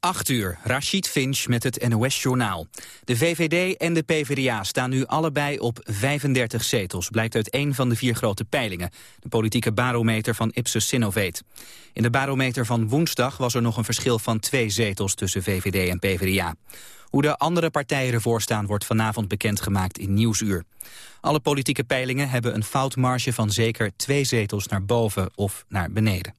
8 uur, Rashid Finch met het NOS-journaal. De VVD en de PvdA staan nu allebei op 35 zetels... blijkt uit één van de vier grote peilingen... de politieke barometer van Ipsos Sinovate. In de barometer van woensdag was er nog een verschil van twee zetels... tussen VVD en PvdA. Hoe de andere partijen ervoor staan wordt vanavond bekendgemaakt in Nieuwsuur. Alle politieke peilingen hebben een foutmarge van zeker twee zetels naar boven of naar beneden.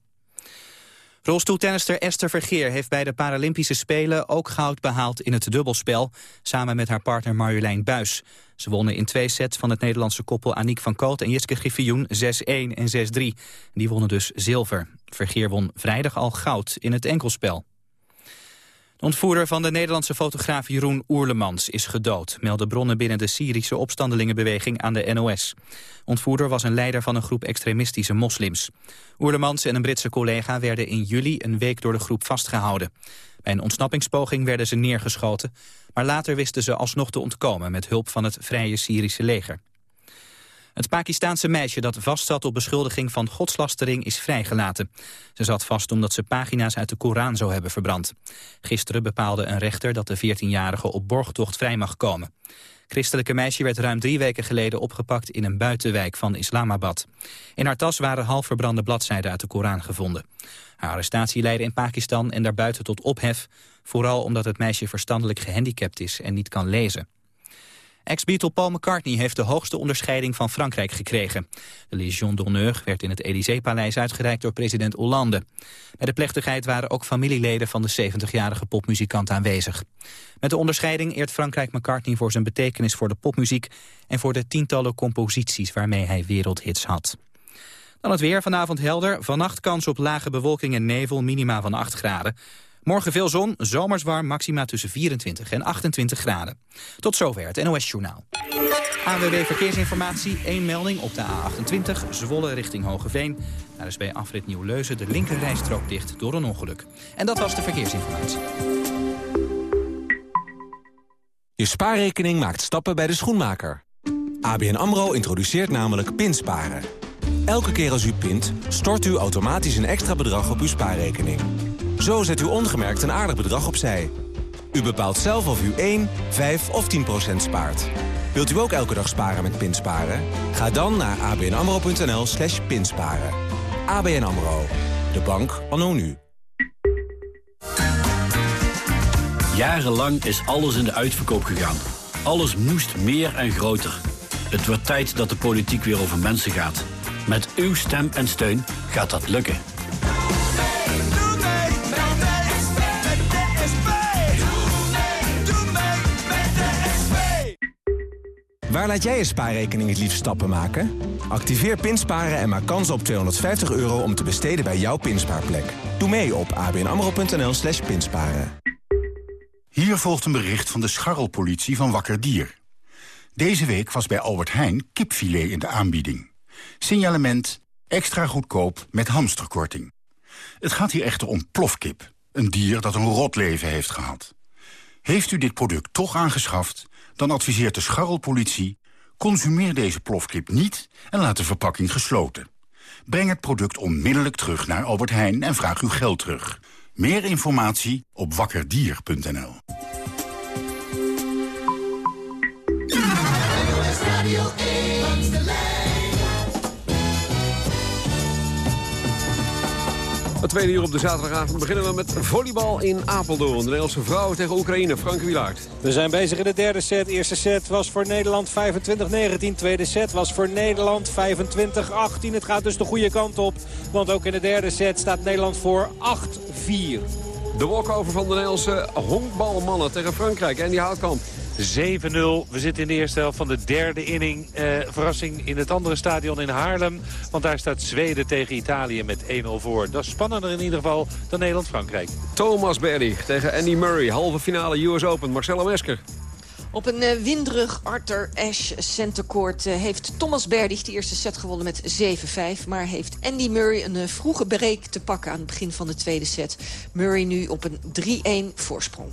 Rolstoeltennister Esther Vergeer heeft bij de Paralympische Spelen ook goud behaald in het dubbelspel, samen met haar partner Marjolein Buis. Ze wonnen in twee sets van het Nederlandse koppel Aniek van Koot en Jiske Griffioen 6-1 en 6-3. Die wonnen dus zilver. Vergeer won vrijdag al goud in het enkelspel. De ontvoerder van de Nederlandse fotograaf Jeroen Oerlemans is gedood, melden bronnen binnen de Syrische opstandelingenbeweging aan de NOS. Ontvoerder was een leider van een groep extremistische moslims. Oerlemans en een Britse collega werden in juli een week door de groep vastgehouden. Bij een ontsnappingspoging werden ze neergeschoten, maar later wisten ze alsnog te ontkomen met hulp van het Vrije Syrische leger. Het Pakistaanse meisje dat vastzat op beschuldiging van godslastering is vrijgelaten. Ze zat vast omdat ze pagina's uit de Koran zou hebben verbrand. Gisteren bepaalde een rechter dat de 14-jarige op borgtocht vrij mag komen. Christelijke meisje werd ruim drie weken geleden opgepakt in een buitenwijk van Islamabad. In haar tas waren half verbrande bladzijden uit de Koran gevonden. Haar arrestatie leidde in Pakistan en daarbuiten tot ophef, vooral omdat het meisje verstandelijk gehandicapt is en niet kan lezen. Ex-Beatle Paul McCartney heeft de hoogste onderscheiding van Frankrijk gekregen. De Légion d'honneur werd in het Élysée-paleis uitgereikt door president Hollande. Bij de plechtigheid waren ook familieleden van de 70-jarige popmuzikant aanwezig. Met de onderscheiding eert Frankrijk McCartney voor zijn betekenis voor de popmuziek... en voor de tientallen composities waarmee hij wereldhits had. Dan het weer, vanavond helder. Vannacht kans op lage bewolking en nevel, minima van 8 graden. Morgen veel zon, zomers warm, maxima tussen 24 en 28 graden. Tot zover het NOS Journaal. AWW Verkeersinformatie, één melding op de A28, Zwolle richting Hogeveen. Daar is bij afrit Nieuw-Leuzen de linkerrijstrook dicht door een ongeluk. En dat was de verkeersinformatie. Je spaarrekening maakt stappen bij de schoenmaker. ABN AMRO introduceert namelijk pinsparen. Elke keer als u pint, stort u automatisch een extra bedrag op uw spaarrekening. Zo zet u ongemerkt een aardig bedrag opzij. U bepaalt zelf of u 1, 5 of 10 procent spaart. Wilt u ook elke dag sparen met Pinsparen? Ga dan naar abnamro.nl slash pinsparen. ABN AMRO. De bank anno nu. Jarenlang is alles in de uitverkoop gegaan. Alles moest meer en groter. Het wordt tijd dat de politiek weer over mensen gaat. Met uw stem en steun gaat dat lukken. Waar laat jij je spaarrekening het liefst stappen maken? Activeer Pinsparen en maak kans op 250 euro om te besteden bij jouw pinspaarplek. Doe mee op abnamro.nl slash pinsparen. Hier volgt een bericht van de scharrelpolitie van Wakker Dier. Deze week was bij Albert Heijn kipfilet in de aanbieding. Signalement extra goedkoop met hamsterkorting. Het gaat hier echter om plofkip, een dier dat een rot leven heeft gehad. Heeft u dit product toch aangeschaft dan adviseert de scharrelpolitie... consumeer deze plofkip niet en laat de verpakking gesloten. Breng het product onmiddellijk terug naar Albert Heijn en vraag uw geld terug. Meer informatie op wakkerdier.nl. Het tweede uur op de zaterdagavond beginnen we met volleybal in Apeldoorn. De Nederlandse vrouwen tegen Oekraïne. Frank Wilaert. We zijn bezig in de derde set. Eerste set was voor Nederland 25-19. Tweede set was voor Nederland 25-18. Het gaat dus de goede kant op. Want ook in de derde set staat Nederland voor 8-4. De walkover van de Nederlandse honkbalmannen tegen Frankrijk. En die houtkamp. 7-0. We zitten in de eerste helft van de derde inning. Eh, verrassing in het andere stadion in Haarlem. Want daar staat Zweden tegen Italië met 1-0 voor. Dat is spannender in ieder geval dan Nederland-Frankrijk. Thomas Berdy tegen Andy Murray. Halve finale US Open. Marcelo Mesker. Op een uh, winderig Arthur Ashe centercourt uh, heeft Thomas Berdych de eerste set gewonnen met 7-5. Maar heeft Andy Murray een uh, vroege break te pakken aan het begin van de tweede set. Murray nu op een 3-1 voorsprong.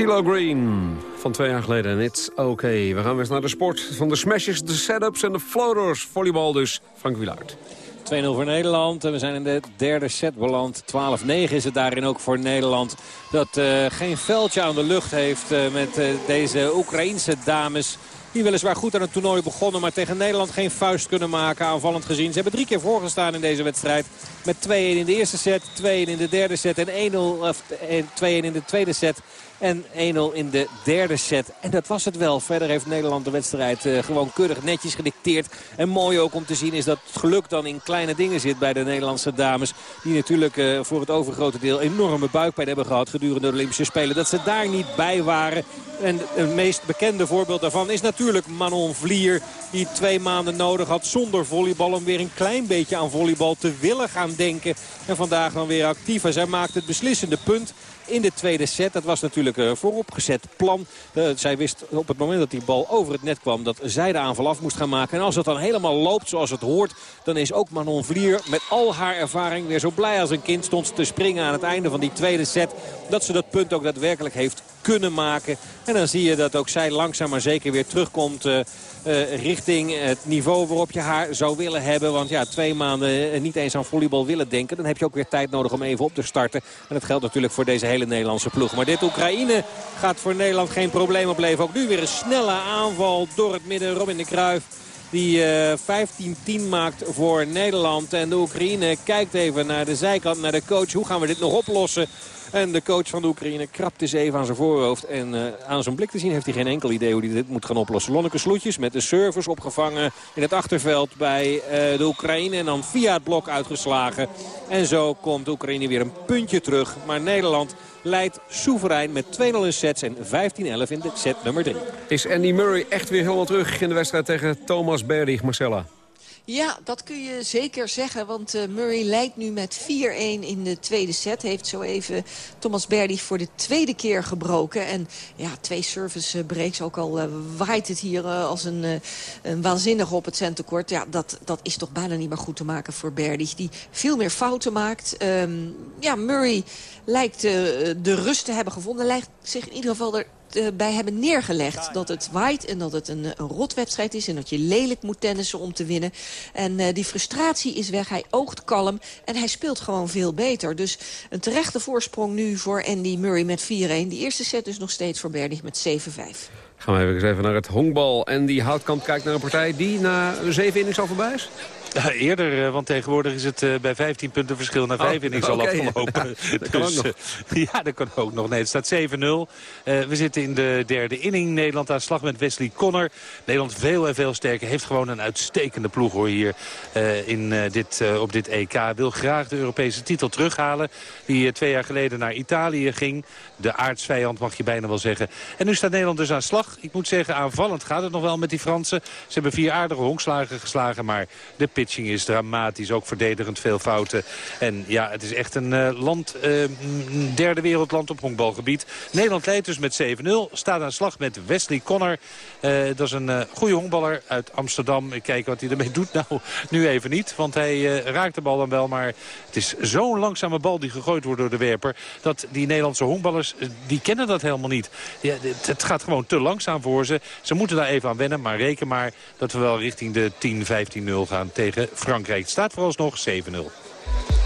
CeeLo Green van twee jaar geleden. It's okay. We gaan weer naar de sport. Van de smashes, de setups en de floaters. Volleybal dus. Frank Wilaert. 2-0 voor Nederland. En we zijn in de derde set beland. 12-9 is het daarin ook voor Nederland. Dat uh, geen veldje aan de lucht heeft uh, met uh, deze Oekraïense dames. Die weliswaar goed aan het toernooi begonnen. Maar tegen Nederland geen vuist kunnen maken aanvallend gezien. Ze hebben drie keer voorgestaan in deze wedstrijd. Met 2-1 in de eerste set, 2-1 in de derde set en 1-0 2-1 in de tweede set. En 1-0 in de derde set. En dat was het wel. Verder heeft Nederland de wedstrijd uh, gewoon keurig netjes gedicteerd. En mooi ook om te zien is dat het geluk dan in kleine dingen zit bij de Nederlandse dames. Die natuurlijk uh, voor het overgrote deel enorme buikpijn hebben gehad gedurende de Olympische Spelen. Dat ze daar niet bij waren. En het meest bekende voorbeeld daarvan is natuurlijk Manon Vlier. Die twee maanden nodig had zonder volleybal om weer een klein beetje aan volleybal te willen gaan denken. En vandaag dan weer actief. En zij maakt het beslissende punt in de tweede set. Dat was natuurlijk een vooropgezet plan. Uh, zij wist op het moment dat die bal over het net kwam dat zij de aanval af moest gaan maken. En als het dan helemaal loopt zoals het hoort, dan is ook Manon Vlier met al haar ervaring weer zo blij als een kind stond te springen aan het einde van die tweede set. Dat ze dat punt ook daadwerkelijk heeft kunnen maken. En dan zie je dat ook zij langzaam maar zeker weer terugkomt... Uh, richting het niveau waarop je haar zou willen hebben. Want ja, twee maanden niet eens aan volleybal willen denken. Dan heb je ook weer tijd nodig om even op te starten. En dat geldt natuurlijk voor deze hele Nederlandse ploeg. Maar dit Oekraïne gaat voor Nederland geen probleem opleveren. Ook nu weer een snelle aanval door het midden. Robin de Kruijf die uh, 15-10 maakt voor Nederland. En de Oekraïne kijkt even naar de zijkant, naar de coach. Hoe gaan we dit nog oplossen? En de coach van de Oekraïne krapt eens even aan zijn voorhoofd. En uh, aan zijn blik te zien heeft hij geen enkel idee hoe hij dit moet gaan oplossen. Lonneke Sloetjes met de servers opgevangen in het achterveld bij uh, de Oekraïne. En dan via het blok uitgeslagen. En zo komt de Oekraïne weer een puntje terug. Maar Nederland leidt soeverein met 2-0 in sets en 15-11 in de set nummer 3. Is Andy Murray echt weer helemaal terug in de wedstrijd tegen Thomas Berdig, Marcella? Ja, dat kun je zeker zeggen. Want uh, Murray leidt nu met 4-1 in de tweede set. Heeft zo even Thomas Berdy voor de tweede keer gebroken. En ja, twee service breaks. Ook al uh, waait het hier als een, een waanzinnige op het centercourt. Ja, dat, dat is toch bijna niet meer goed te maken voor Berdy. Die veel meer fouten maakt. Um, ja, Murray lijkt de rust te hebben gevonden. Lijkt zich in ieder geval er bij hebben neergelegd. Dat het waait en dat het een, een rotwedstrijd is. En dat je lelijk moet tennissen om te winnen. En uh, die frustratie is weg. Hij oogt kalm. En hij speelt gewoon veel beter. Dus een terechte voorsprong nu voor Andy Murray met 4-1. Die eerste set dus nog steeds voor Berdig met 7-5. Gaan we even, even naar het honkbal. En die houtkamp kijkt naar een partij die na zeven innings al voorbij is? Ja, eerder, uh, want tegenwoordig is het uh, bij 15 punten verschil naar 5 oh, innings okay. al afgelopen. Ja, dat kan dus, ook nog. Uh, ja, dat kan ook nog. Nee, het staat 7-0. we zitten in de derde inning. Nederland aan slag met Wesley Connor. Nederland veel en veel sterker. Heeft gewoon een uitstekende ploeg hoor hier in, dit, op dit EK. Wil graag de Europese titel terughalen. Die twee jaar geleden naar Italië ging. De aardsvijand mag je bijna wel zeggen. En nu staat Nederland dus aan slag. Ik moet zeggen, aanvallend gaat het nog wel met die Fransen. Ze hebben vier aardige honkslagen geslagen, maar de pitching is dramatisch. Ook verdedigend veel fouten. En ja, het is echt een uh, land, uh, derde wereldland op honkbalgebied. Nederland leidt dus met 7-0. Staat aan slag met Wesley Connor. Uh, dat is een goede honkballer uit Amsterdam. Ik kijk wat hij ermee doet. Nou, nu even niet. Want hij raakt de bal dan wel. Maar het is zo'n langzame bal die gegooid wordt door de werper. Dat die Nederlandse honkballers, die kennen dat helemaal niet. Ja, het, gaat gewoon te langzaam voor ze. Ze moeten daar even aan wennen. Maar reken maar dat we wel richting de 10-15-0 gaan tegen Frankrijk. Het staat vooralsnog 7-0.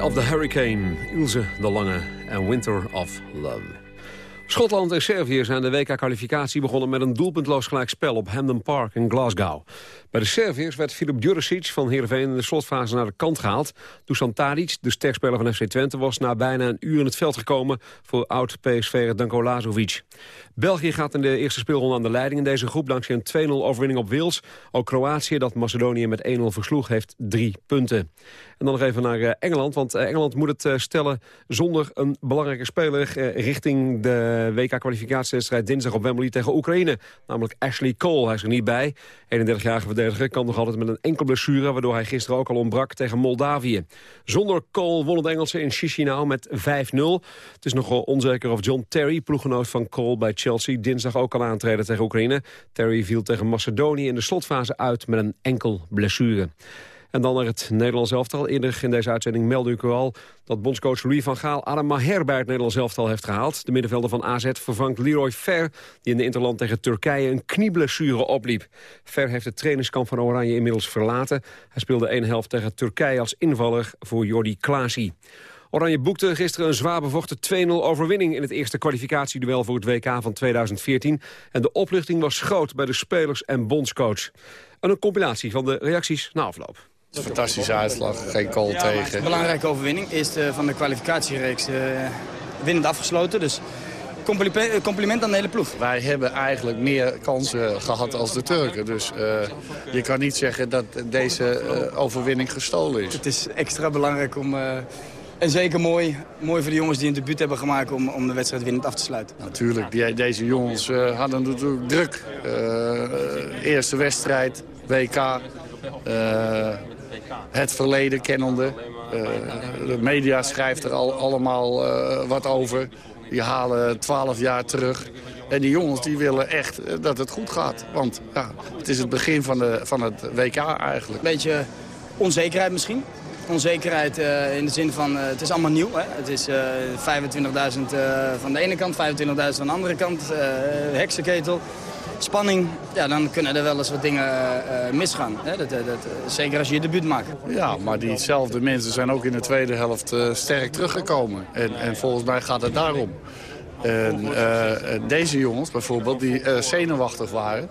Of the Hurricane, Ilse de Lange en Winter of Love. Schotland en Servië zijn de WK-kwalificatie begonnen met een doelpuntloos gelijkspel op Hampden Park in Glasgow. Bij de Serviërs werd Filip Juricic van Heerenveen in de slotfase naar de kant gehaald. Dusan Tadic, de sterspeler van FC Twente, was na bijna een uur in het veld gekomen voor oud-PSV Danko Lazovic. België gaat in de eerste speelronde aan de leiding in deze groep dankzij een 2-0 overwinning op Wales. Ook Kroatië, dat Macedonië met 1-0 versloeg, heeft drie punten. En dan nog even naar eh, Engeland, want eh, Engeland moet het eh, stellen zonder een belangrijke speler richting de WK-kwalificatiewedstrijd dinsdag op Wembley tegen Oekraïne. Namelijk Ashley Cole, hij is er niet bij. 31-jarige verdediger kan nog altijd met een enkel blessure, waardoor hij gisteren ook al ontbrak tegen Moldavië. Zonder Cole won het Engelse in Chisinau met 5-0. Het is nogal onzeker of John Terry, ploeggenoot van Cole bij Chelsea, dinsdag ook kan aantreden tegen Oekraïne. Terry viel tegen Macedonië in de slotfase uit met een enkel blessure. En dan naar het Nederlands elftal. Eerder in deze uitzending meldde ik u al dat bondscoach Louis van Gaal Adam Maher bij het Nederlands elftal heeft gehaald. De middenvelder van AZ vervangt Leroy Fer, die in de Interland tegen Turkije een knieblessure opliep. Fer heeft het trainingskamp van Oranje inmiddels verlaten. Hij speelde één helft tegen Turkije als invaller voor Jordi Klaasie. Oranje boekte gisteren een zwaar bevochten 2-0 overwinning... in het eerste kwalificatieduel voor het WK van 2014. En de opluchting was groot bij de spelers en bondscoach. En een compilatie van de reacties na afloop. Fantastische uitslag, geen goal tegen. Belangrijke overwinning. Eerste van de kwalificatiereeks uh, winnend afgesloten. Dus compliment, compliment aan de hele ploeg. Wij hebben eigenlijk meer kansen gehad als de Turken. Dus uh, je kan niet zeggen dat deze uh, overwinning gestolen is. Het is extra belangrijk om... En zeker mooi, mooi voor de jongens die een debuut hebben gemaakt om, om de wedstrijd winnend af te sluiten. Natuurlijk, die, deze jongens uh, hadden natuurlijk druk. Uh, eerste wedstrijd, WK, uh, het verleden kennende. de media schrijft er al, allemaal wat over. Die halen twaalf jaar terug. En die jongens die willen echt dat het goed gaat. Want ja, het is het begin van, de, van het WK eigenlijk. Beetje onzekerheid misschien onzekerheid uh, in de zin van, uh, het is allemaal nieuw. Hè? Het is uh, 25.000 van de ene kant, 25.000 van de andere kant, heksenketel. Spanning, ja, dan kunnen er wel eens wat dingen misgaan. Hè? Dat, dat, zeker als je je debuut maakt. Ja, maar diezelfde mensen zijn ook in de tweede helft sterk teruggekomen. En, en volgens mij gaat het daarom. En, deze jongens bijvoorbeeld, die zenuwachtig waren,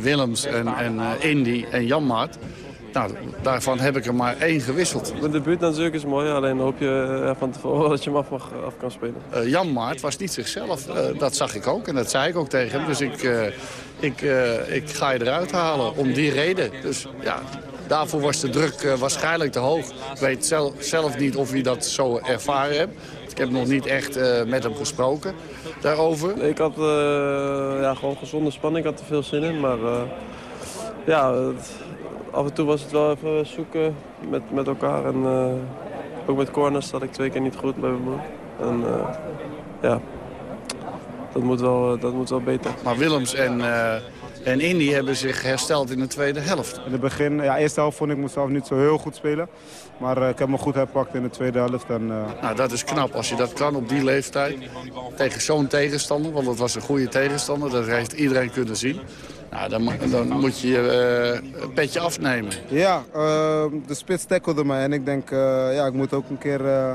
Willems en, en Indy en Janmaat... Nou, daarvan heb ik er maar één gewisseld. De debuut natuurlijk is mooi, alleen hoop je uh, van tevoren dat je hem af, mag, af kan spelen. Uh, Jan Maart was niet zichzelf, uh, dat zag ik ook en dat zei ik ook tegen hem. Dus ik, ik, ik ga je eruit halen om die reden. Dus ja, daarvoor was de druk waarschijnlijk te hoog. Ik weet zelf, zelf niet of hij dat zo ervaren hebt. Ik heb nog niet echt met hem gesproken daarover. Ik had ja, gewoon gezonde spanning, ik had er veel zin in, maar ja... Het af en toe was het wel even zoeken met, met elkaar. En uh, ook met corners zat ik twee keer niet goed bij mijn moeder. En uh, ja, dat moet, wel, dat moet wel beter. Maar Willems en, uh, En Indy hebben zich hersteld in de tweede helft. In het begin, ja, eerste helft vond ik mezelf niet zo heel goed spelen. Maar eh, ik heb me goed herpakt in de tweede helft. En, eh, Nou, dat is knap als je dat kan op die leeftijd. Tegen zo'n tegenstander, want het was een goede tegenstander. Dat heeft iedereen kunnen zien. Nou, dan, dan moet je uh, een petje afnemen. Ja, eh, de spits tackelde mij en ik denk, eh, ja, ik moet ook een keer eh,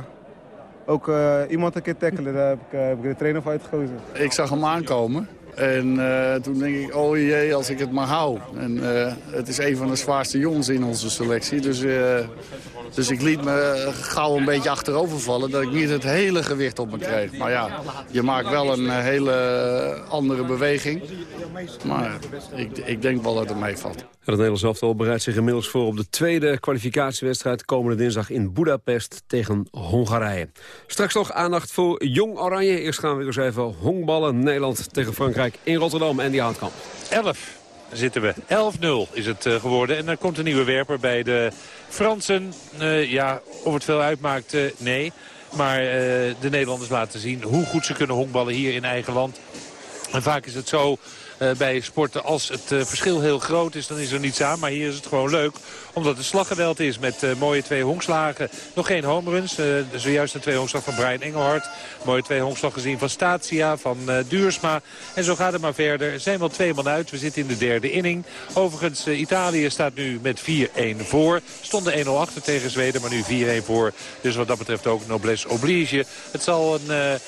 ook, eh, iemand een keer tackelen. Daar heb ik, eh, heb ik de trainer voor uitgekozen. Ik zag hem aankomen. En eh, toen denk ik, oh jee, als ik het maar hou. En eh, het is een van de zwaarste jongens in onze selectie. Dus, eh, dus ik liet me gauw een beetje achterover vallen... dat ik niet het hele gewicht op me kreeg. Maar ja, je maakt wel een eh, hele andere beweging. Maar ik, ik denk wel dat het meevalt. Het Nederlands elftal bereidt zich inmiddels voor op de tweede kwalificatiewedstrijd komende dinsdag in Budapest tegen Hongarije. Straks nog aandacht voor Jong Oranje. Eerst gaan we weer eens even honkballen. Nederland tegen Frankrijk in Rotterdam en die Houtkamp. 11 zitten we. 11-0 is het eh, geworden. En dan komt een nieuwe werper bij de Fransen. Eh, ja, of het veel uitmaakt, eh, nee. Maar de Nederlanders laten zien hoe goed ze kunnen honkballen hier in eigen land. En vaak is het zo eh, bij sporten als het eh, verschil heel groot is, dan is er niets aan. Maar hier is het gewoon leuk, omdat het slaggeweld is met eh, mooie twee honkslagen. Nog geen homeruns, zojuist een twee honkslag van Brian Engelhard. Mooie twee honkslag gezien van Statia, van Duursma. En zo gaat het maar verder. Er zijn wel twee man uit, we zitten in de derde inning. Overigens, Italië staat nu met 4-1 voor. Stonden 1-0 achter tegen Zweden, maar nu 4-1 voor. Dus wat dat betreft ook noblesse oblige. Het zal een...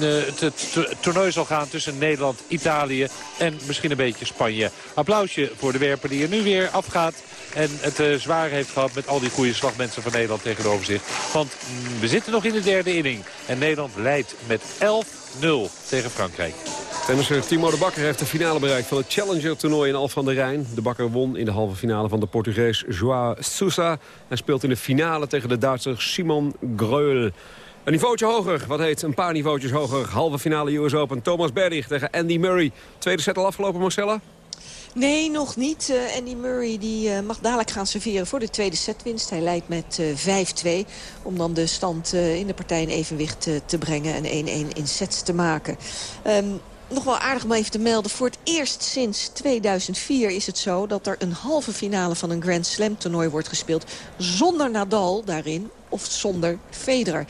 het, het to- toernooi zal gaan tussen Nederland, Italië en misschien een beetje Spanje. Applausje voor de werper die er nu weer afgaat. En het eh, zwaar heeft gehad met al die goede slagmensen van Nederland tegenover zich. Want mm, we zitten nog in de derde inning. En Nederland leidt met 11-0 tegen Frankrijk. Tennisser Timo de Bakker heeft de finale bereikt van het Challenger-toernooi in Alphen aan de Rijn. De Bakker won in de halve finale van de Portugees Joao Sousa. Hij speelt in de finale tegen de Duitser Simon Greul. Een niveautje hoger, wat heet een paar niveautjes hoger. Halve finale US Open, Thomas Berdych tegen Andy Murray. Tweede set al afgelopen, Marcella? Nee, nog niet. Eh, Andy Murray die, eh, mag dadelijk gaan serveren voor de tweede setwinst. Hij leidt met eh, 5-2 om dan de stand in de partij in evenwicht te brengen... en 1-1 in sets te maken. Ehm, nog wel aardig om even te melden. Voor het eerst sinds 2004 is het zo dat er een halve finale van een Grand Slam toernooi wordt gespeeld. Zonder Nadal daarin of zonder Federer.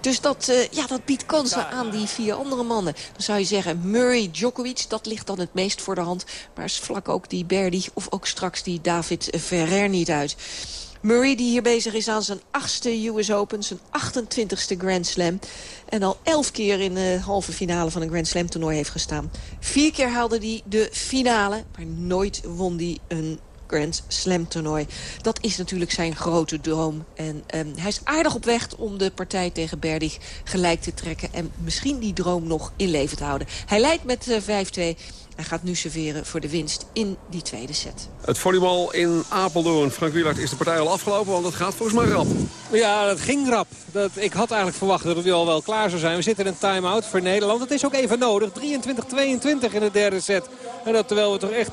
Dus dat, eh, ja, dat biedt kansen aan die vier andere mannen. Dan zou je zeggen Murray, Djokovic, dat ligt dan het meest voor de hand. Maar is vlak ook die Berdy of ook straks die David Ferrer niet uit. Murray die hier bezig is aan zijn achtste US Open, zijn 28ste Grand Slam. En al elf keer in de halve finale van een Grand Slam toernooi heeft gestaan. Vier keer haalde hij de finale, maar nooit won hij een Grand Slam toernooi. Dat is natuurlijk zijn grote droom. En ehm, hij is aardig op weg om de partij tegen Berdig gelijk te trekken. En misschien die droom nog in leven te houden. Hij leidt met eh, 5-2. Hij gaat nu serveren voor de winst in die tweede set. Het volleybal in Apeldoorn. Frank Wielard is de partij al afgelopen, want het gaat volgens mij rap. Ja, dat ging rap. Dat, ik had eigenlijk verwacht dat het nu al wel klaar zou zijn. We zitten in een time-out voor Nederland. Dat is ook even nodig. 23-22 in de derde set. En dat terwijl we toch echt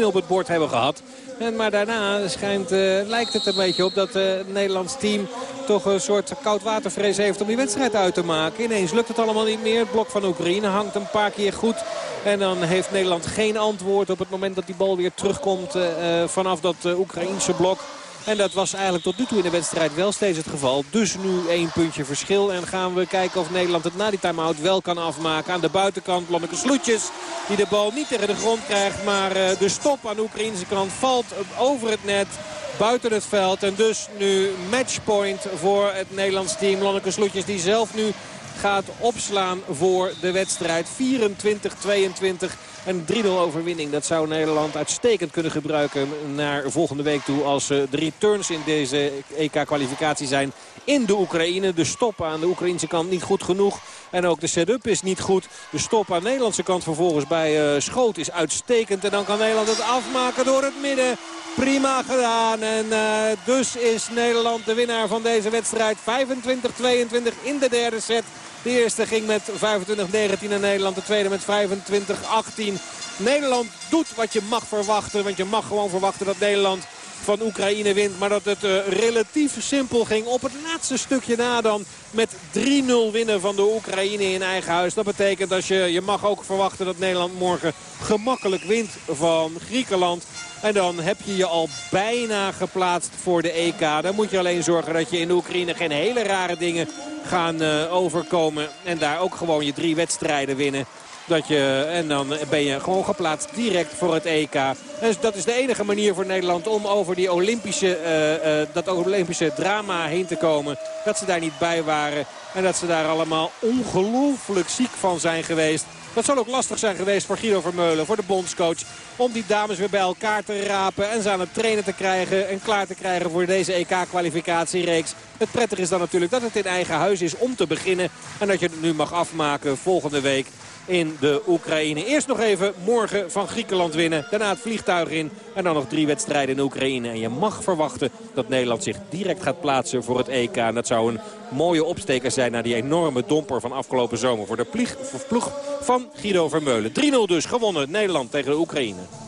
20-14 op het bord hebben gehad. En, maar daarna schijnt, eh, lijkt het een beetje op dat eh, het Nederlands team toch een soort koudwatervrees heeft om die wedstrijd uit te maken. Ineens lukt het allemaal niet meer. Het blok van Oekraïne hangt een paar keer goed. En dan heeft Nederland geen antwoord op het moment dat die bal weer terugkomt eh, vanaf dat Oekraïense blok. En dat was eigenlijk tot nu toe in de wedstrijd wel steeds het geval. Dus nu één puntje verschil. En gaan we kijken of Nederland het na die time-out wel kan afmaken. Aan de buitenkant Lonneke Sloetjes. Die de bal niet tegen de grond krijgt. Maar eh, de stop aan de Oekraïnse kant valt over het net. Buiten het veld. En dus nu matchpoint voor het Nederlands team. Lonneke Sloetjes die zelf nu gaat opslaan voor de wedstrijd. 24-22. Een 3-0 overwinning. Dat zou Nederland uitstekend kunnen gebruiken naar volgende week toe. Als eh, de returns in deze EK-kwalificatie zijn in de Oekraïne. De stop aan de Oekraïnse kant niet goed genoeg. En ook de setup is niet goed. De stop aan de Nederlandse kant vervolgens bij uh, Schoot is uitstekend. En dan kan Nederland het afmaken door het midden. Prima gedaan. En uh, dus is Nederland de winnaar van deze wedstrijd. 25-22 in de derde set. De eerste ging met 25-19 en Nederland. De tweede met 25-18. Nederland doet wat je mag verwachten. Want je mag gewoon verwachten dat Nederland van Oekraïne wint. Maar dat het uh, relatief simpel ging op het laatste stukje na dan met 3-0 winnen van de Oekraïne in eigen huis. Dat betekent dat je, je mag ook verwachten dat Nederland morgen gemakkelijk wint van Griekenland. En dan heb je je al bijna geplaatst voor de EK. Dan moet je alleen zorgen dat je in de Oekraïne geen hele rare dingen gaan uh, overkomen. En daar ook gewoon je drie wedstrijden winnen. Dat je, en dan ben je gewoon geplaatst direct voor het EK. En dat is de enige manier voor Nederland om over die Olympische, uh, uh, dat Olympische drama heen te komen. Dat ze daar niet bij waren. En dat ze daar allemaal ongelooflijk ziek van zijn geweest. Dat zal ook lastig zijn geweest voor Guido Vermeulen, voor de bondscoach. Om die dames weer bij elkaar te rapen en ze aan het trainen te krijgen. En klaar te krijgen voor deze EK-kwalificatiereeks. Het prettige is dan natuurlijk dat het in eigen huis is om te beginnen. En dat je het nu mag afmaken volgende week in de Oekraïne. Eerst nog even morgen van Griekenland winnen. Daarna het vliegtuig in. En dan nog drie wedstrijden in Oekraïne. En je mag verwachten dat Nederland zich direct gaat plaatsen voor het EK. En dat zou een mooie opsteker zijn naar die enorme domper van afgelopen zomer. Voor de ploeg van Guido Vermeulen. 3-0 dus gewonnen Nederland tegen de Oekraïne.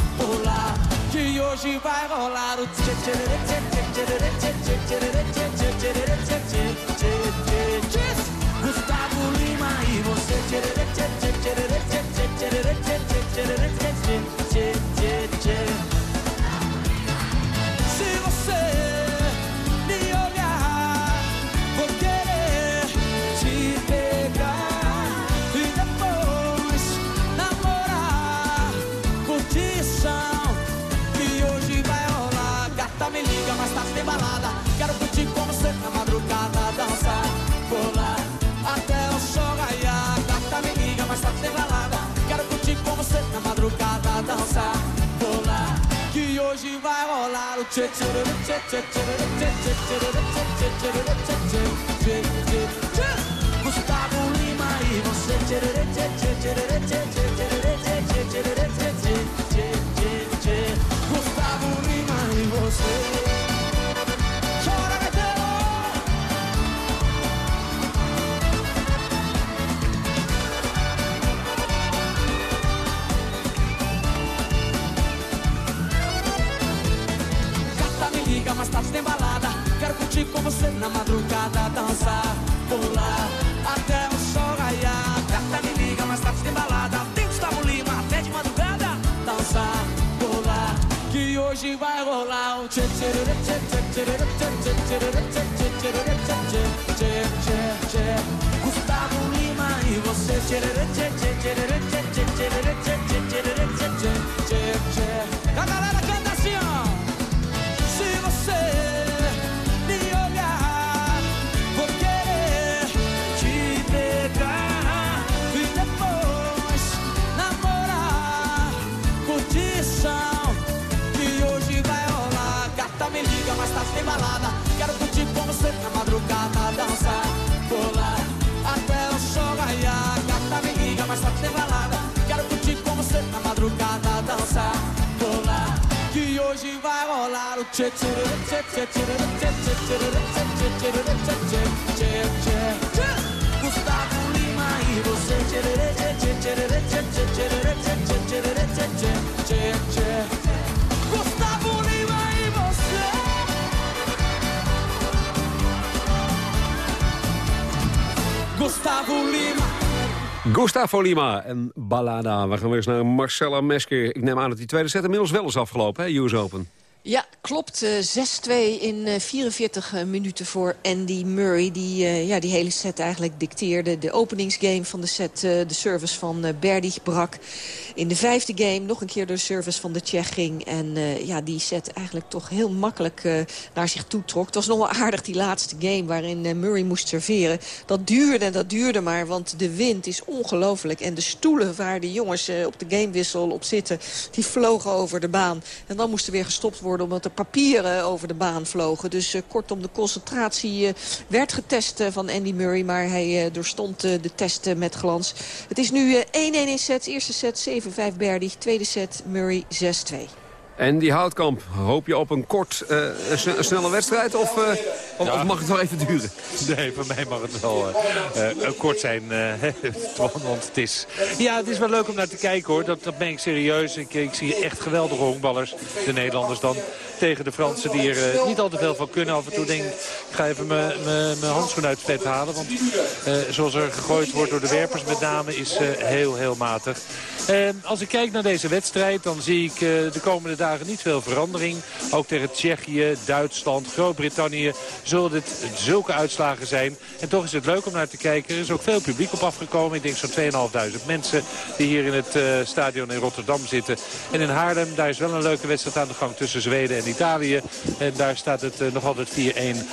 Que hoje vai rolar o tchê tchê tchê tchê tchê tchê tchê tchê tchê tchê tchê tchê tchê tch tch tch tch tch tch tch Gustavo Lima Gustavo Lima en ballada. We gaan weer eens naar Marcella Mesker. Ik neem aan dat die tweede set inmiddels wel is afgelopen, hè, US Open. Ja, klopt. eh, 6-2 in eh, 44 eh, minuten voor Andy Murray. Die eh, ja, die hele set eigenlijk dicteerde. De openingsgame van de set, eh, de service van eh, Berdych brak. In de vijfde game nog een keer door de service van de Tsjech ging. En eh, ja, die set eigenlijk toch heel makkelijk eh, naar zich toe trok. Het was nog wel aardig die laatste game waarin eh, Murray moest serveren. Dat duurde en dat duurde maar, want de wind is ongelooflijk. En de stoelen waar de jongens op de gamewissel op zitten, die vlogen over de baan. En dan moest er weer gestopt worden omdat de papieren over de baan vlogen. Dus kortom, de concentratie werd getest van Andy Murray. Maar hij doorstond de test eh, met glans. Het is nu eh, 1-1 in sets. Eerste set 7-5 Berdy. Tweede set Murray 6-2. En die houtkamp, hoop je op een kort, eh, snelle wedstrijd of, eh, of, of mag het wel even duren? Nee, voor mij mag het wel eh, kort zijn, want het is... Ja, het is wel leuk om naar te kijken hoor, dat, dat ben ik serieus. Ik, ik zie echt geweldige honkballers, de Nederlanders dan, tegen de Fransen die er niet al te veel van kunnen. Af en toe denk ik, ik ga even mijn- handschoen uit het vet halen. Want zoals er gegooid wordt door de werpers met name is heel, heel matig. Als ik kijk naar deze wedstrijd, dan zie ik de komende dagen niet veel verandering. Ook tegen Tsjechië, Duitsland, Groot-Brittannië zullen dit zulke uitslagen zijn. En toch is het leuk om naar te kijken. Er is ook veel publiek op afgekomen. Ik denk zo'n 2.500 mensen die hier in het eh, stadion in Rotterdam zitten. En in Haarlem, daar is wel een leuke wedstrijd aan de gang tussen Zweden en Italië. En daar staat het eh, nog altijd 4-1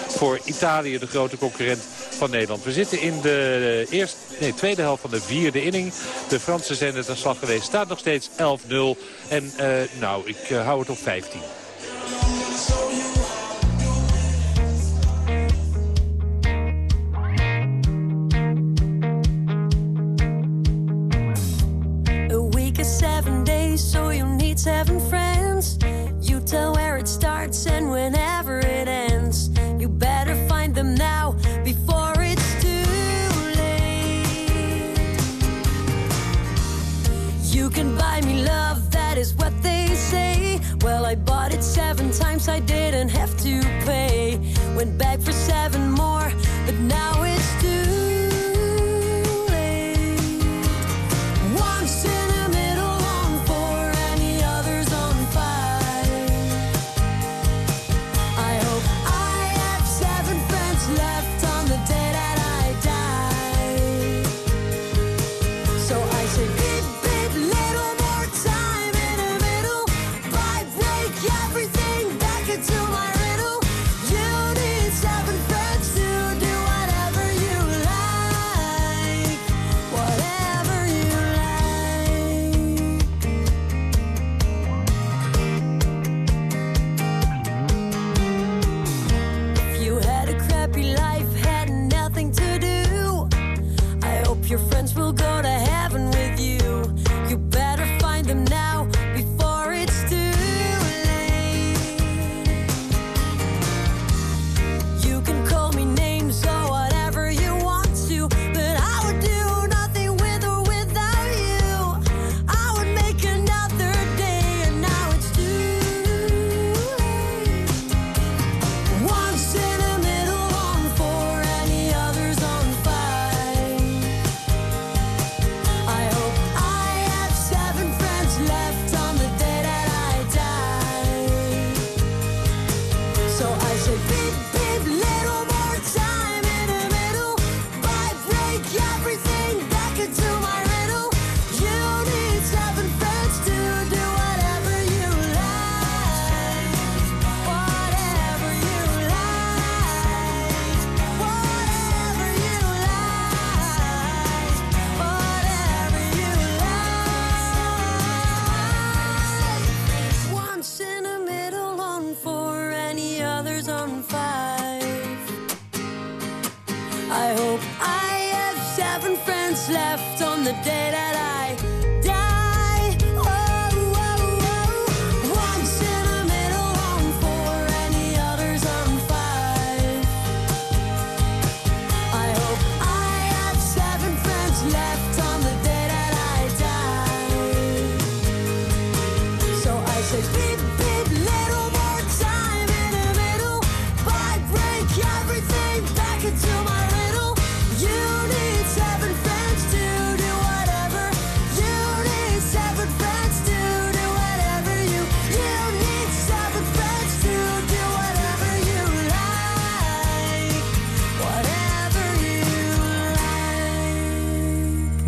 voor Italië, de grote concurrent van Nederland. We zitten in de eerste, nee, tweede helft van de vierde inning. De Fransen zijn het aan slag geweest. Staat nog steeds 11-0. En eh, nou, ik hou het op 15. Times, I didn't have to pay. Went back for seven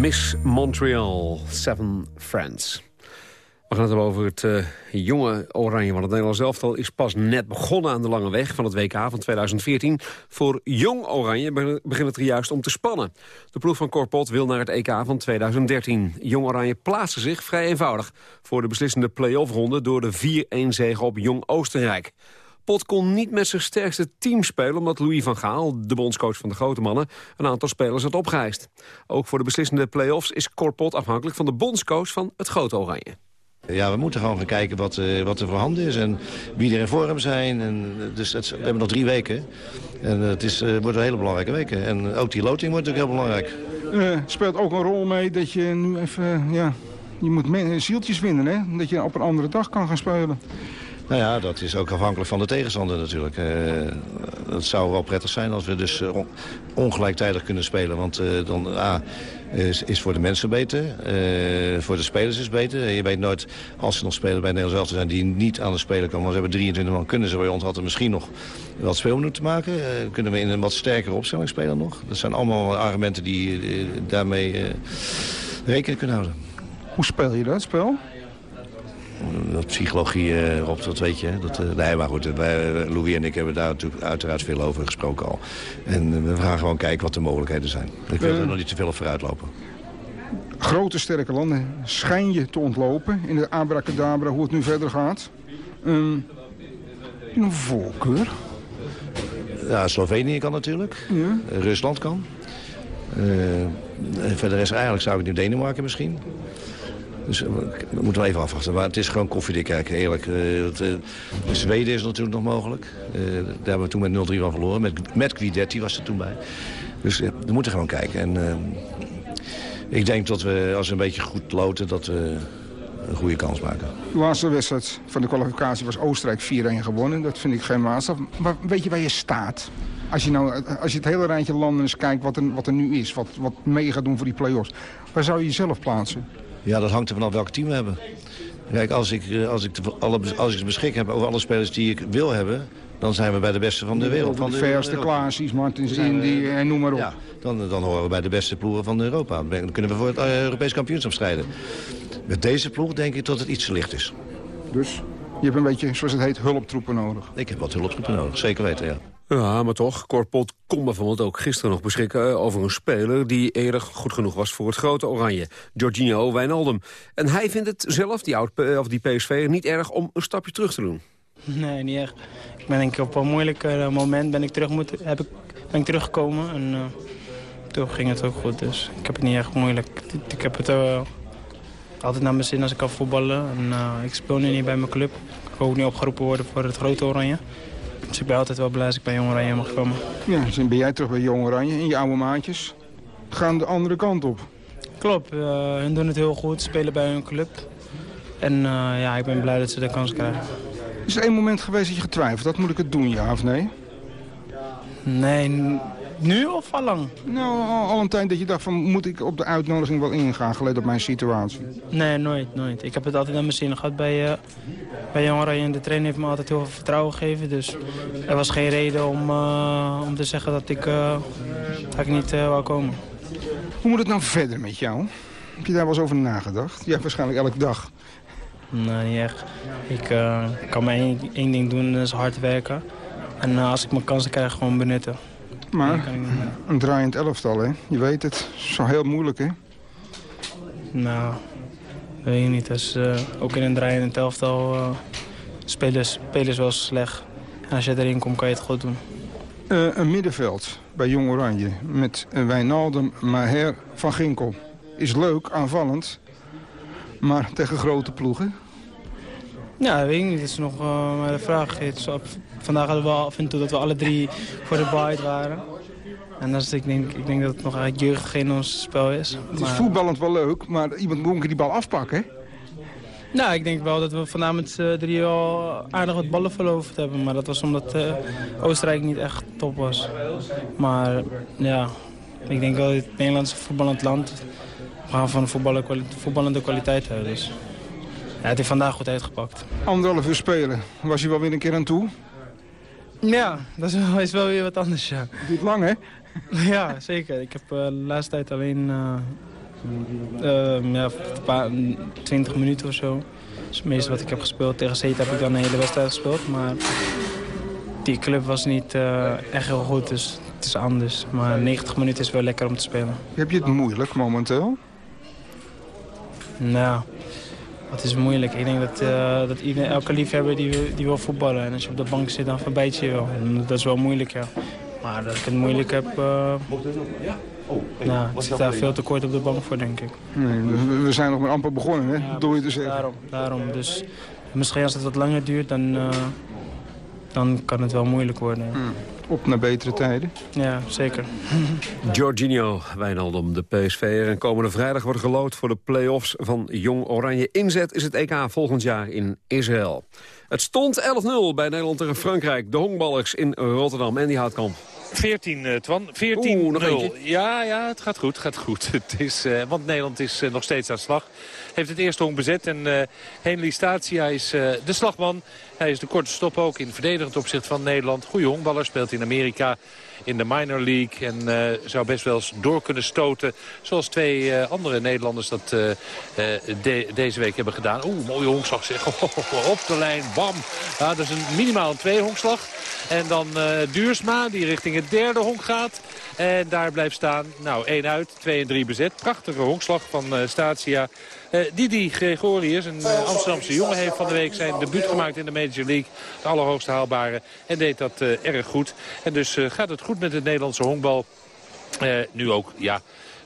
Miss Montreal, Seven Friends. We gaan het hebben over het eh, jonge Oranje. Want het Nederlands elftal is pas net begonnen aan de lange weg van het WK van 2014. Voor jong Oranje be- begint het er juist om te spannen. De ploeg van Corpot wil naar het EK van 2013. Jong Oranje plaatste zich vrij eenvoudig voor de beslissende play-off-ronde... door de 4-1 zege op Jong Oostenrijk. Pot kon niet met zijn sterkste team spelen... omdat Louis van Gaal, de bondscoach van de grote mannen... een aantal spelers had opgeheist. Ook voor de beslissende play-offs is Corpot afhankelijk... van de bondscoach van het grote Oranje. Ja, we moeten gewoon gaan kijken wat, eh, wat er voorhanden is en wie er in vorm zijn. En, eh, dus het, we hebben nog drie weken. En eh, het is, eh, wordt een hele belangrijke weken. En ook die loting wordt natuurlijk heel belangrijk. Eh, speelt ook een rol mee dat je nu even, ja, je moet zieltjes winnen, hè? Dat je op een andere dag kan gaan spelen. Nou ja, dat is ook afhankelijk van de tegenstander natuurlijk. Eh, het zou wel prettig zijn als we dus eh, on- ongelijktijdig kunnen spelen. Want eh, dan is, is voor de mensen beter. voor de spelers is beter. Je weet nooit, als ze nog spelen bij Nederlands elftal zijn... die niet aan de spelen komen, want we hebben 23 man... kunnen ze bij ons altijd misschien nog wat speelminuten maken. Eh, kunnen we in een wat sterkere opstelling spelen nog. Dat zijn allemaal argumenten die daarmee rekening kunnen houden. Hoe speel je dat spel? Dat psychologie, eh, Rob, dat weet je. Dat, eh, nee, maar goed, wij, eh, Louis en ik hebben daar natuurlijk uiteraard veel over gesproken al. En we gaan gewoon kijken wat de mogelijkheden zijn. Ik wil er nog niet te veel op vooruit lopen. Grote sterke landen schijn je te ontlopen in de abracadabra hoe het nu verder gaat. Ehm, een voorkeur? Ja, Slovenië kan natuurlijk. Ja. Rusland kan. Verder is eigenlijk zou ik nu Denemarken misschien. Dus eh, dat moeten we even afwachten. Maar het is gewoon koffiedik kijken, eerlijk. Eh, het, eh, Zweden is natuurlijk nog mogelijk. Daar hebben we toen met 0-3 van verloren. Met, met was er toen bij. Dus we moeten gewoon kijken. En ik denk dat we, als we een beetje goed loten, dat we een goede kans maken. De laatste wedstrijd van de kwalificatie was Oostenrijk 4-1 gewonnen. Dat vind ik geen maatstaf. Maar weet je waar je staat? Als je, nou, als je het hele rijtje landen eens kijkt wat er, wat er nu is. Wat, wat mee gaat doen voor die play-offs. Waar zou je jezelf plaatsen? Ja, dat hangt er vanaf welk team we hebben. Kijk, als ik, eh, als ik, de, alle, als ik de beschikking heb over alle spelers die ik wil hebben... dan zijn we bij de beste van de wereld. Van de de, verste zijn we- Indy en noem maar op. Ja, dan, dan horen we bij de beste ploegen van Europa. Dan kunnen we voor het eh, Europees kampioenschap strijden. Met deze ploeg denk ik dat het iets te licht is. Dus je hebt een beetje, zoals het heet, hulptroepen nodig. Ik heb wat hulptroepen nodig, zeker weten, ja. Ja, maar toch, Corpot kon bijvoorbeeld ook gisteren nog beschikken over een speler... die eerder goed genoeg was voor het grote Oranje, Jorginho Wijnaldum. En hij vindt het zelf, die, oud, of die PSV, niet erg om een stapje terug te doen. Nee, niet echt. Ik ben denk op een moeilijk eh, moment ben ik, terug moet, heb ik, ben ik teruggekomen. En eh, toen ging het ook goed, dus ik heb het niet echt moeilijk. Ik, heb het eh, altijd naar mijn zin als ik kan voetballen. En, ik speel nu niet bij mijn club. Ik wil ook niet opgeroepen worden voor het grote Oranje. Dus ik ben altijd wel blij als ik bij Jong Oranje mag komen. Ja, dus dan ben jij terug bij Jong Oranje en je oude maatjes gaan de andere kant op. Klopt, eh, hun doen het heel goed, spelen bij hun club. En eh, ja, ik ben blij dat ze de kans krijgen. Is er één moment geweest dat je getwijfeld had, moet ik het doen, ja of nee? Nee, nu of al lang? Nou, al, al een tijd dat je dacht van, moet ik op de uitnodiging wel ingaan, gelet op mijn situatie? Nee, nooit, nooit. Ik heb het altijd aan mijn zin gehad bij, eh bij Jong Oranje. En de trainer heeft me altijd heel veel vertrouwen gegeven. Dus er was geen reden om, eh, om te zeggen dat ik, eh, dat ik niet wou komen. Hoe moet het nou verder met jou? Heb je daar wel eens over nagedacht? Ja, waarschijnlijk elke dag. Nee, niet echt. Ik kan maar één, één ding doen, dat is hard werken. En als ik mijn kansen krijg, gewoon benutten. Maar een draaiend elftal, hè? Je weet het, is zo heel moeilijk, hè? Nou, weet je niet. Dus, ook in een draaiende elftal uh, spelen, spelen ze wel slecht. En als je erin komt, kan je het goed doen. Eh, een middenveld bij Jong Oranje met Wijnaldum, Maher, Van Ginkel. Is leuk, aanvallend, maar tegen grote ploegen. Ja, weet ik niet. Dat is nog maar de vraag. Het is op- vandaag hadden we af en toe dat we alle drie voor de bite waren. En dat is, ik, denk, ik denk dat het nog eigenlijk jeugdig in ons spel is. Het is voetballend wel leuk, maar iemand moet die bal afpakken, hè? Nou, ik denk wel dat we vandaag met z'n drieën al aardig wat ballen veroverd hebben. Maar dat was omdat eh, Oostenrijk niet echt top was. Maar ja, ik denk wel dat het Nederlandse voetballend land... We gaan van voetballen, voetballende kwaliteit hebben. Dus ja, het heeft vandaag goed uitgepakt. Anderhalf uur spelen, was je wel weer een keer aan toe? Ja, dat is wel, is wel weer wat anders, ja. Duurt lang, hè? Ja, zeker. Ik heb eh, de laatste tijd alleen eh, Ehm, ja, paar, 20 minuten of zo. Dat is het meeste wat ik heb gespeeld. Tegen Zeta heb ik dan een hele wedstrijd gespeeld. Maar die club was niet eh, echt heel goed, dus het is anders. Maar 90 minuten is wel lekker om te spelen. Heb je het moeilijk momenteel? Nou, het is moeilijk. Ik denk dat, eh, dat iedereen, elke liefhebber die, wil- die wil voetballen. En als je op de bank zit, dan verbijt je wel. En dat is wel moeilijk, ja. Maar dat ik het moeilijk heb, eh nou, ik zit daar veel te kort op de bank voor, denk ik. Nee, we- we zijn nog maar amper begonnen, hè? Door je te zeggen. Daarom, daarom. Dus misschien als het wat langer duurt, dan, eh, dan kan het wel moeilijk worden. Op naar betere tijden. Ja, zeker. Jorginho Wijnaldum, de PSV'er. En komende vrijdag wordt gelood voor de play-offs van Jong Oranje. Inzet is het EK volgend jaar in Israël. Het stond 11-0 bij Nederland tegen Frankrijk. De honkballers in Rotterdam. En die houtkamp. 14, eh, Twan. 14 Oeh, nog eentje. Ja, ja, het gaat goed. Gaat goed. Het is, eh, want Nederland is eh, nog steeds aan de slag. Heeft het eerste honk bezet. En eh Henry Statia is eh, de slagman. Hij is de korte stop ook in verdedigend opzicht van Nederland. Goeie honkballer, speelt in Amerika in de minor league. En eh, zou best wel eens door kunnen stoten. Zoals twee andere Nederlanders dat de- deze week hebben gedaan. Oeh, mooie honkslag zeg. Op de lijn, bam. Ja, dat is een minimaal een twee honkslag. En dan Duursma, die richting het derde honk gaat. En daar blijft staan. Nou, één uit, twee en drie bezet. Prachtige honkslag van eh, Statia. Eh, Didi Gregorius, een eh, Amsterdamse jongen, heeft van de week zijn debuut gemaakt in de Major League. De allerhoogste haalbare. En deed dat erg goed. En dus gaat het goed met het Nederlandse honkbal. Nu ook, ja...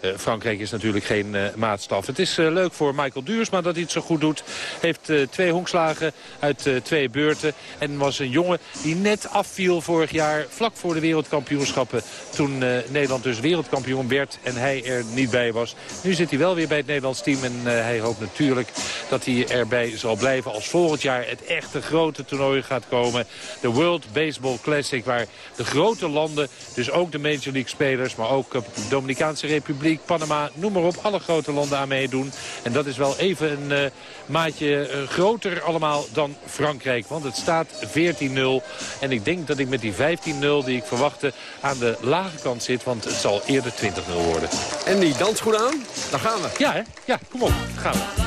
eh, Frankrijk is natuurlijk geen eh, maatstaf. Het is eh, leuk voor Michael Duursma dat hij het zo goed doet. Heeft twee honkslagen uit twee beurten. En was een jongen die net afviel vorig jaar vlak voor de wereldkampioenschappen. Toen Nederland dus wereldkampioen werd en hij er niet bij was. Nu zit hij wel weer bij het Nederlands team. En hij hoopt natuurlijk dat hij erbij zal blijven als volgend jaar het echte grote toernooi gaat komen. De World Baseball Classic waar de grote landen, dus ook de Major League spelers... maar ook de Dominicaanse Republiek, Panama, noem maar op. Alle grote landen aan meedoen. En dat is wel even een eh, maatje eh, groter allemaal dan Frankrijk. Want het staat 14-0. En ik denk dat ik met die 15-0 die ik verwachtte aan de lage kant zit. Want het zal eerder 20-0 worden. En die dansgoed aan? Daar gaan we. Ja, hè? Ja, kom op. Gaan we.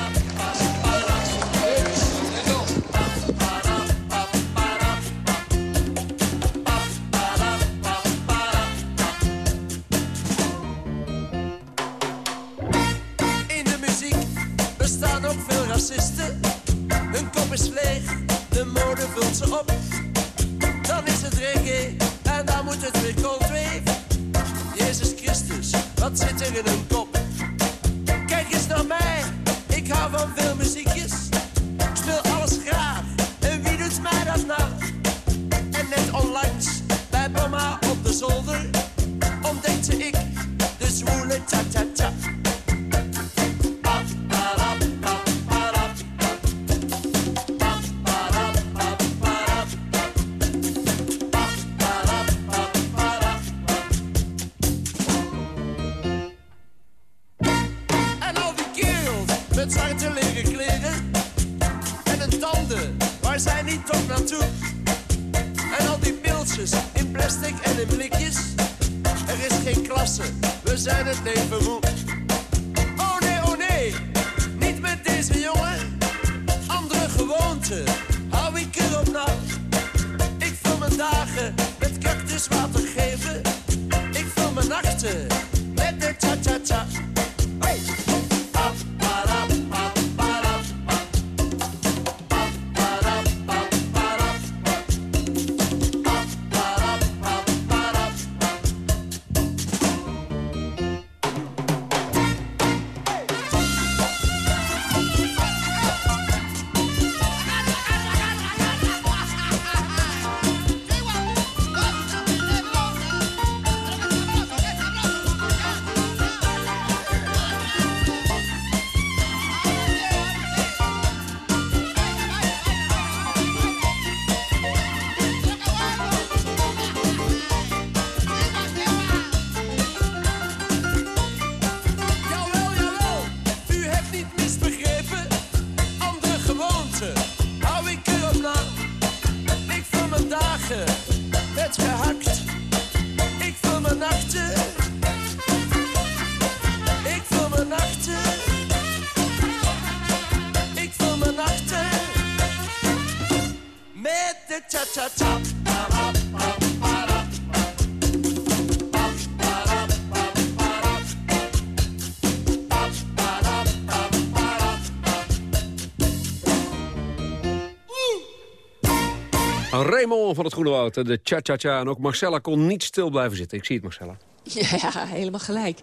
Het Groene de cha-cha-cha. En ook Marcella kon niet stil blijven zitten. Ik zie het, Marcella. Ja, helemaal gelijk.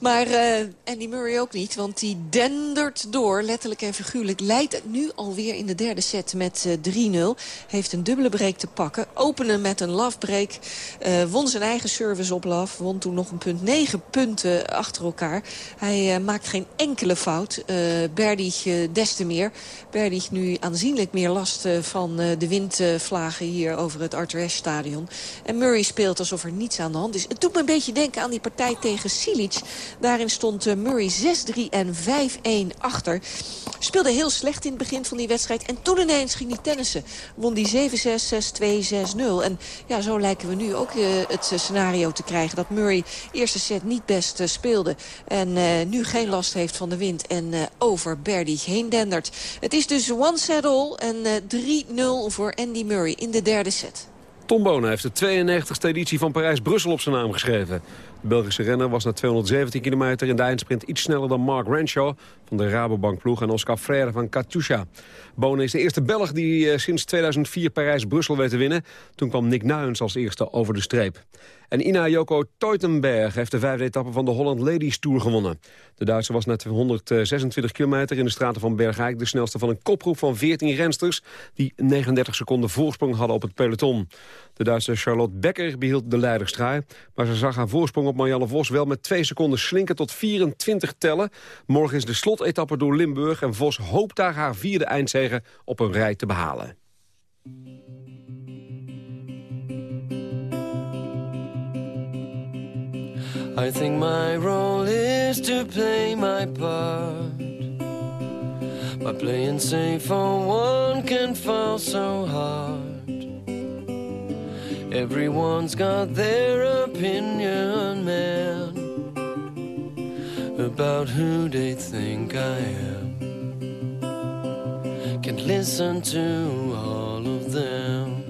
Maar eh, Andy Murray ook niet, want die dendert door, letterlijk en figuurlijk. Leidt nu alweer in de derde set met eh, 3-0. Heeft een dubbele break te pakken. Openen met een love break. Eh, won zijn eigen service op love. Won toen nog een punt. Negen punten achter elkaar. Hij eh, maakt geen enkele fout. Uh, Berdych eh, des te meer. Berdych nu aanzienlijk meer last eh, van eh, de windvlagen hier over het Arthur Ashe stadion. En Murray speelt alsof er niets aan de hand is. Het doet me een beetje denken aan die partij tegen Silic. Daarin stond eh, Murray 6-3 en 5-1 achter. Speelde heel slecht in het begin van die wedstrijd. En toen ineens ging hij tennissen. Won die 7-6, 6-2, 6-0. En ja, zo lijken we nu ook eh, het eh, scenario te krijgen. Dat Murray eerste set niet best speelde. En nu geen last heeft van de wind. En over Berdych heen dendert. Het is dus one set all. En eh, 3-0 voor Andy Murray in de derde set. Tom Bonen heeft de 92e editie van Parijs-Brussel op zijn naam geschreven. De Belgische renner was na 217 kilometer in de eindsprint iets sneller dan Mark Renshaw van de Rabobank-ploeg en Oscar Freire van Katusha. Bonen is de eerste Belg die eh, sinds 2004 Parijs-Brussel weet te winnen. Toen kwam Nick Nuijens als eerste over de streep. En Ina Joko Teutenberg heeft de vijfde etappe van de Holland Ladies Tour gewonnen. De Duitser was na 126 kilometer in de straten van Bergijk de snelste van een kopgroep van 14 rensters die 39 seconden voorsprong hadden op het peloton. De Duitse Charlotte Becker behield de leiderstrui, maar ze zag haar voorsprong op Marianne Vos wel met twee seconden slinken tot 24 tellen. Morgen is de slotetappe door Limburg en Vos hoopt daar haar vierde eindzege op een rij te behalen. I think my role is to play my part. By playing safe for one can fall so hard. Everyone's got their opinion, man, about who they think I am. Can't listen to all of them.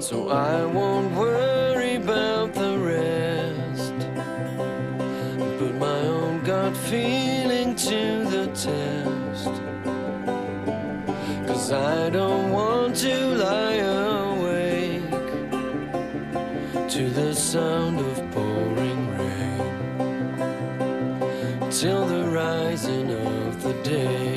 So I won't worry about the rest. Put my own gut feeling to the test. Cause I don't want to lie to the sound of pouring rain till the rising of the day.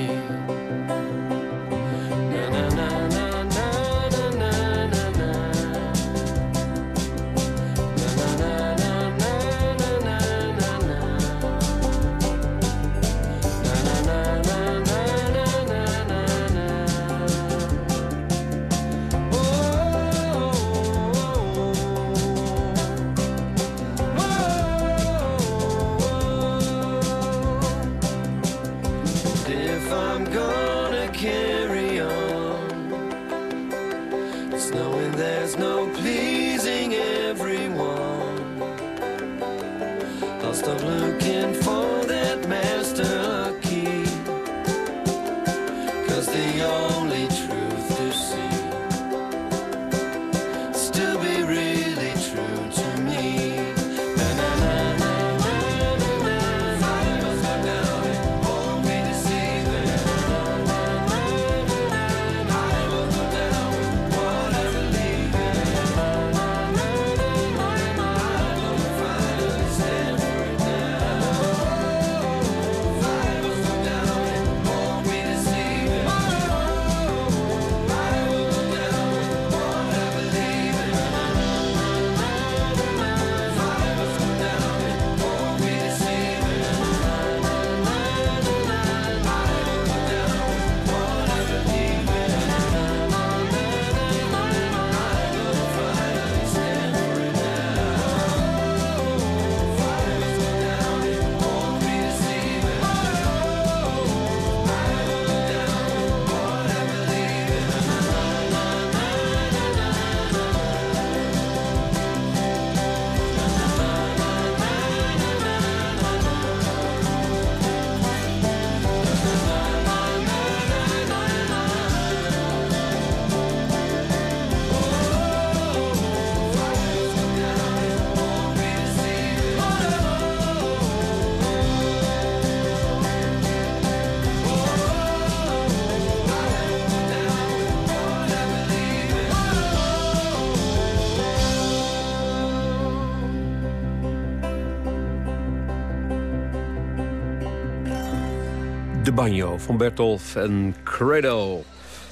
De Banjo van Bertolf en Credo.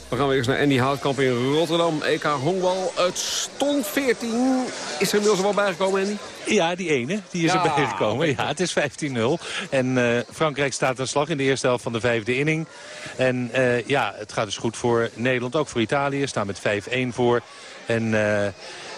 Dan gaan we eerst naar Andy Houtkamp in Rotterdam. EK Honkbal. Het stond 14. Is er inmiddels wel bijgekomen, Andy? Ja, die ene, die is Ja. erbij gekomen. Ja, het is 15-0. En eh, Frankrijk staat aan slag in de eerste helft van de vijfde inning. En eh, ja, het gaat dus goed voor Nederland, ook voor Italië. Staan met 5-1 voor. En eh,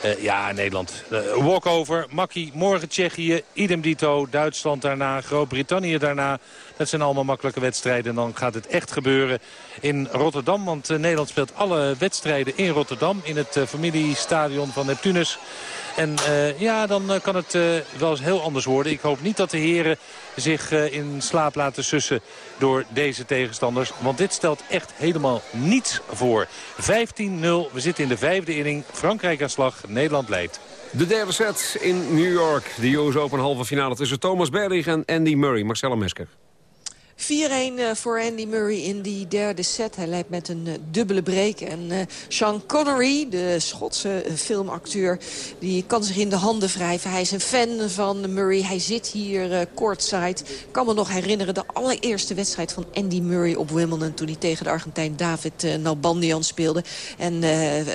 eh, ja, Nederland. eh, walkover, Makkie, morgen Tsjechië, idem dito. Duitsland daarna, Groot-Brittannië daarna. Dat zijn allemaal makkelijke wedstrijden. En dan gaat het echt gebeuren in Rotterdam. Want eh, Nederland speelt alle wedstrijden in Rotterdam. In het familiestadion van Neptunus. En ja, dan kan het wel eens heel anders worden. Ik hoop niet dat de heren zich in slaap laten sussen door deze tegenstanders. Want dit stelt echt helemaal niets voor. 15-0, we zitten in de vijfde inning. Frankrijk aan slag, Nederland leidt. De derde set in New York. De US Open halve finale tussen Thomas Berdych en Andy Murray. Marcella Mesker. 4-1 eh, voor Andy Murray in die derde set. Hij leidt met een eh, dubbele break. En eh, Sean Connery, de Schotse filmacteur, die kan zich in de handen wrijven. Hij is een fan van Murray. Hij zit hier eh courtside. Ik kan me nog herinneren de allereerste wedstrijd van Andy Murray op Wimbledon... toen hij tegen de Argentijn David eh, Nalbandian speelde. En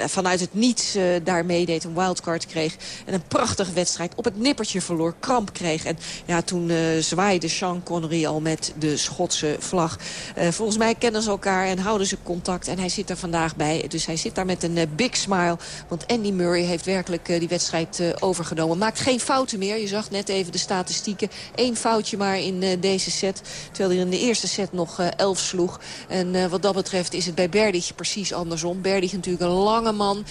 vanuit het niets daar meedeed, een wildcard kreeg. En een prachtige wedstrijd op het nippertje verloor, kramp kreeg. En ja, toen zwaaide Sean Connery al met de Schotse vlag. Eh, volgens mij kennen ze elkaar en houden ze contact. En hij zit er vandaag bij. Dus hij zit daar met een eh, big smile. Want Andy Murray heeft werkelijk eh, die wedstrijd overgenomen. Maakt geen fouten meer. Je zag net even de statistieken. Eén foutje maar in deze set. Terwijl hij in de eerste set nog elf sloeg. En wat dat betreft is het bij Berdych precies andersom. Berdych natuurlijk een lange man.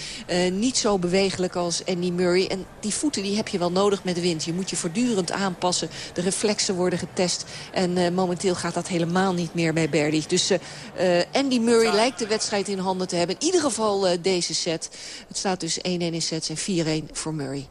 niet zo bewegelijk als Andy Murray. En die voeten die heb je wel nodig met wind. Je moet je voortdurend aanpassen. De reflexen worden getest. En momenteel gaat dat helemaal niet meer bij Berdych. Dus eh, eh, Andy Murray lijkt de wedstrijd in handen te hebben. In ieder geval eh, deze set. Het staat dus 1-1 in sets en 4-1 voor Murray.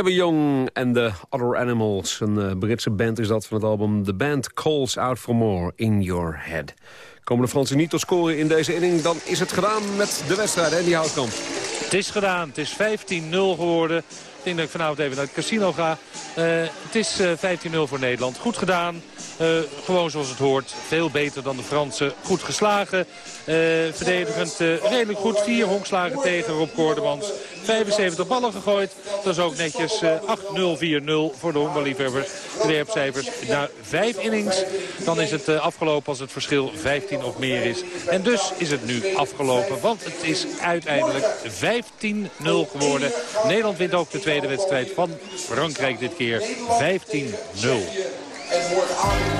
Gabby Young and the Other Animals. Een eh, Britse band is dat van het album The Band Calls Out For More In Your Head. Komen de Fransen niet tot scoren in deze inning, dan is het gedaan met de wedstrijd. En die houtkamp. Het is gedaan. Het is 15-0 geworden. Ik denk dat ik vanavond even naar het casino ga. Eh, het is eh 15-0 voor Nederland. Goed gedaan. Eh, gewoon zoals het hoort. Veel beter dan de Fransen. Goed geslagen. Eh, verdedigend eh, redelijk goed. Vier honkslagen tegen Rob Koordemans. 75 ballen gegooid. Dat is ook netjes eh 8-0-4-0 voor de honkballiefhebbers. De werpcijfers na vijf innings. Dan is het eh, afgelopen als het verschil 15 of meer is. En dus is het nu afgelopen. Want het is uiteindelijk 15-0 geworden. Nederland wint ook de tweede wedstrijd van Frankrijk dit keer. 15-0. En morgenavond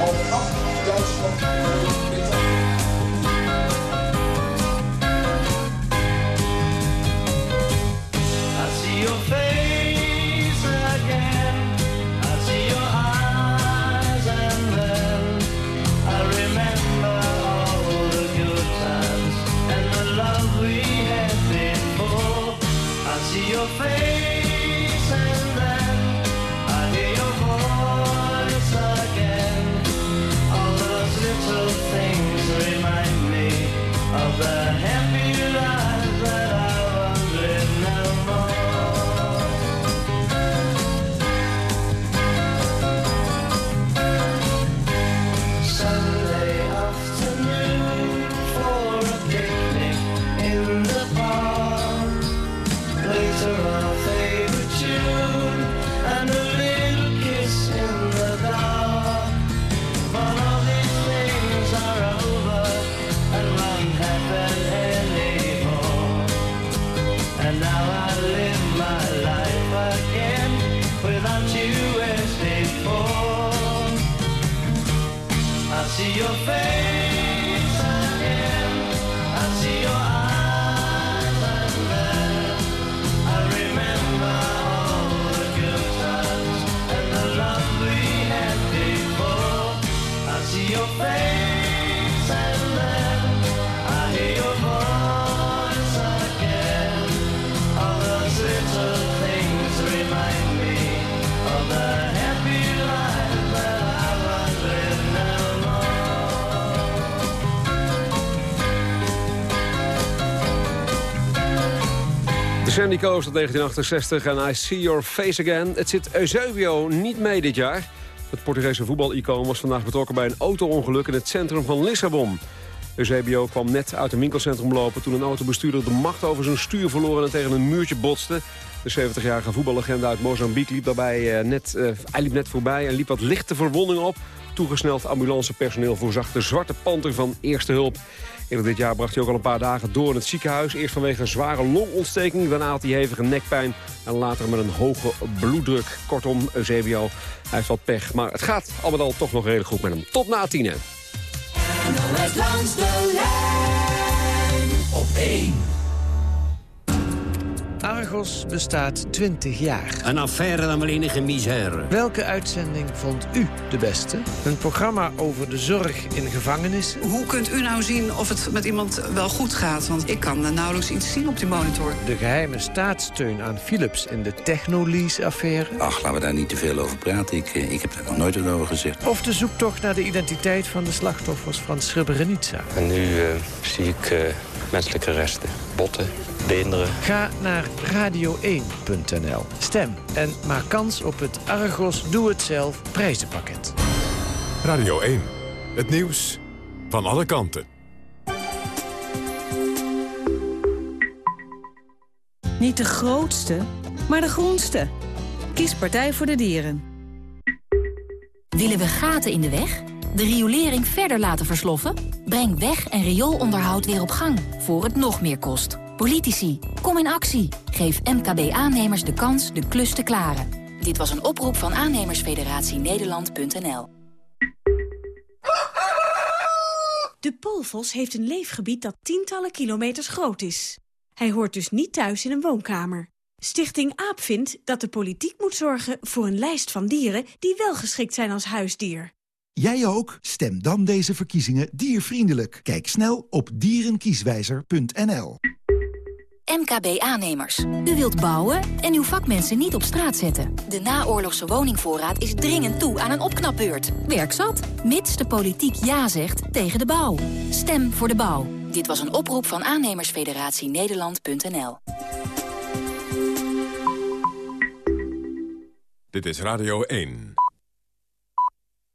Coast uit 1968 en I See Your Face Again. Het zit Eusebio niet mee dit jaar. Het Portugese voetbal-icoon was vandaag betrokken bij een auto-ongeluk in het centrum van Lissabon. Eusebio kwam net uit een winkelcentrum lopen toen een autobestuurder de macht over zijn stuur verloor en tegen een muurtje botste. De 70-jarige voetballegende uit Mozambique liep daarbij eh, net, eh, liep net voorbij en liep wat lichte verwondingen op. Toegesneld ambulancepersoneel voorzag de zwarte panter van eerste hulp. Eerder dit jaar bracht hij ook al een paar dagen door in het ziekenhuis. Eerst vanwege een zware longontsteking, daarna had hij hevige nekpijn... en later met een hoge bloeddruk. Kortom, Eusebio, hij heeft wat pech. Maar het gaat al met al toch nog redelijk goed met hem. Tot na tienen. Langs de lijn op 1. Argos bestaat 20 jaar. Een affaire dan wel enige misère. Welke uitzending vond u de beste? Een programma over de zorg in gevangenissen? Hoe kunt u nou zien of het met iemand wel goed gaat? Want ik kan nauwelijks iets zien op die monitor. De geheime staatssteun aan Philips in de Technolease-affaire? Ach, laten we daar niet te veel over praten. Ik, eh, ik heb daar nog nooit over gezegd. Of de zoektocht naar de identiteit van de slachtoffers van Srebrenica? En nu eh, zie ik eh, menselijke resten, botten, beenderen. Ga naar radio1.nl. Stem en maak kans op het Argos Doe Het Zelf prijzenpakket. Radio 1. Het nieuws van alle kanten. Niet de grootste, maar de groenste. Kies Partij voor de Dieren. Willen we gaten in de weg? De riolering verder laten versloffen? Breng weg- en rioolonderhoud weer op gang, voor het nog meer kost. Politici, kom in actie. Geef MKB-aannemers de kans de klus te klaren. Dit was een oproep van aannemersfederatie Nederland.nl. De poolvos heeft een leefgebied dat tientallen kilometers groot is. Hij hoort dus niet thuis in een woonkamer. Stichting AAP vindt dat de politiek moet zorgen voor een lijst van dieren... die wel geschikt zijn als huisdier. Jij ook? Stem dan deze verkiezingen diervriendelijk. Kijk snel op dierenkieswijzer.nl. MKB-aannemers. U wilt bouwen en uw vakmensen niet op straat zetten. De naoorlogse woningvoorraad is dringend toe aan een opknapbeurt. Werk zat, mits de politiek ja zegt tegen de bouw. Stem voor de bouw. Dit was een oproep van aannemersfederatie Nederland.nl. Dit is Radio 1.